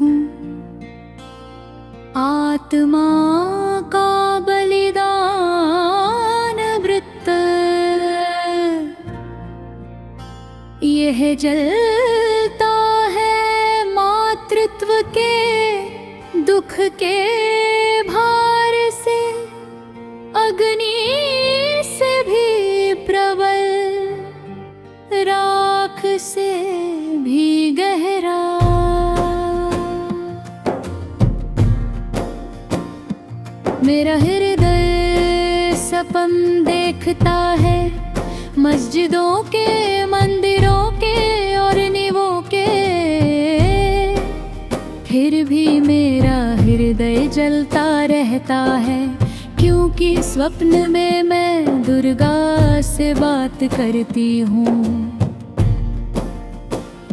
हूँ। आत्मा का बलिदान वृत्त। यह जलता है मातृत्व के दुख के भार से। अग्नि से भी प्रबल राख से। मेरा हृदय सपन देखता है। मस्जिदों के, मंदिरों के और निवों के। फिर भी मेरा हृदय जलता रहता है। क्योंकि स्वप्न में मैं दुर्गा से बात करती हूँ।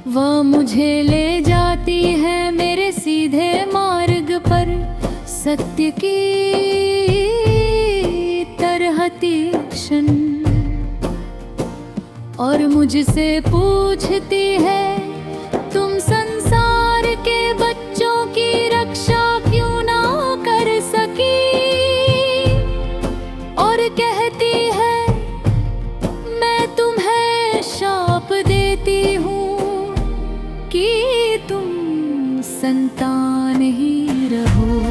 वह मुझे ले जाती है मेरे सीधे पर सत्य की तरह तीक्षण और मुझसे पूछती है, तुम संसार के बच्चों की रक्षा क्यों ना कर सकी? और कहती है, मैं तुम्हें शाप देती हूँ कि तुम संतान ही रहो।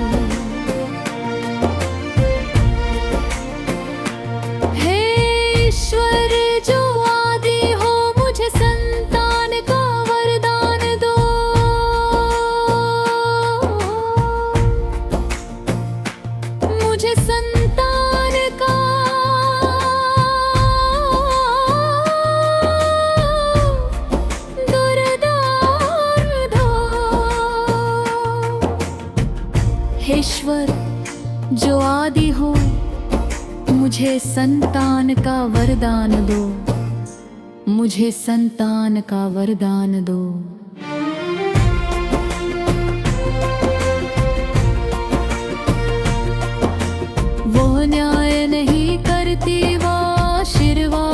ईश्वर जो आदि हो, मुझे संतान का वरदान दो। मुझे संतान का वरदान दो। वो न्याय नहीं करती वो आशीर्वाद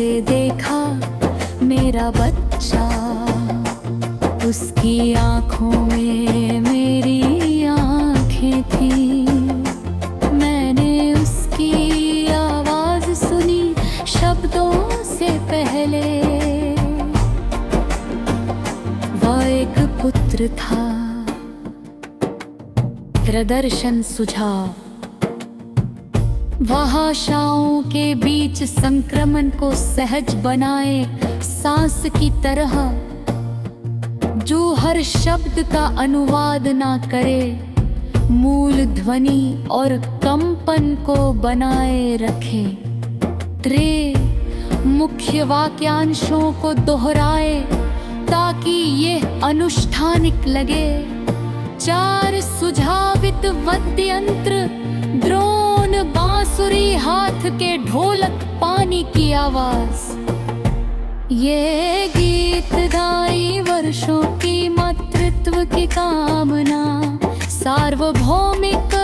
उसे देखा मेरा बच्चा। उसकी आँखों में मेरी आँखें थी। मैंने उसकी आवाज़ सुनी शब्दों से पहले। वह एक पुत्र था। प्रदर्शन सुझाव। भाषाओं के बीच संक्रमण को सहज बनाए सांस की तरह। जो हर शब्द का अनुवाद ना करे, मूल ध्वनि और कंपन को बनाए रखे। त्रे मुख्य वाक्यांशों को दोहराए, ताकि ये अनुष्ठानिक लगे। चार सुझावित वाद्य यंत्र द्रोण बांसुरी हाथ के ढोलक पानी की आवाज़। ये गीत गाई वर्षों की मातृत्व की कामना, सार्वभौमिक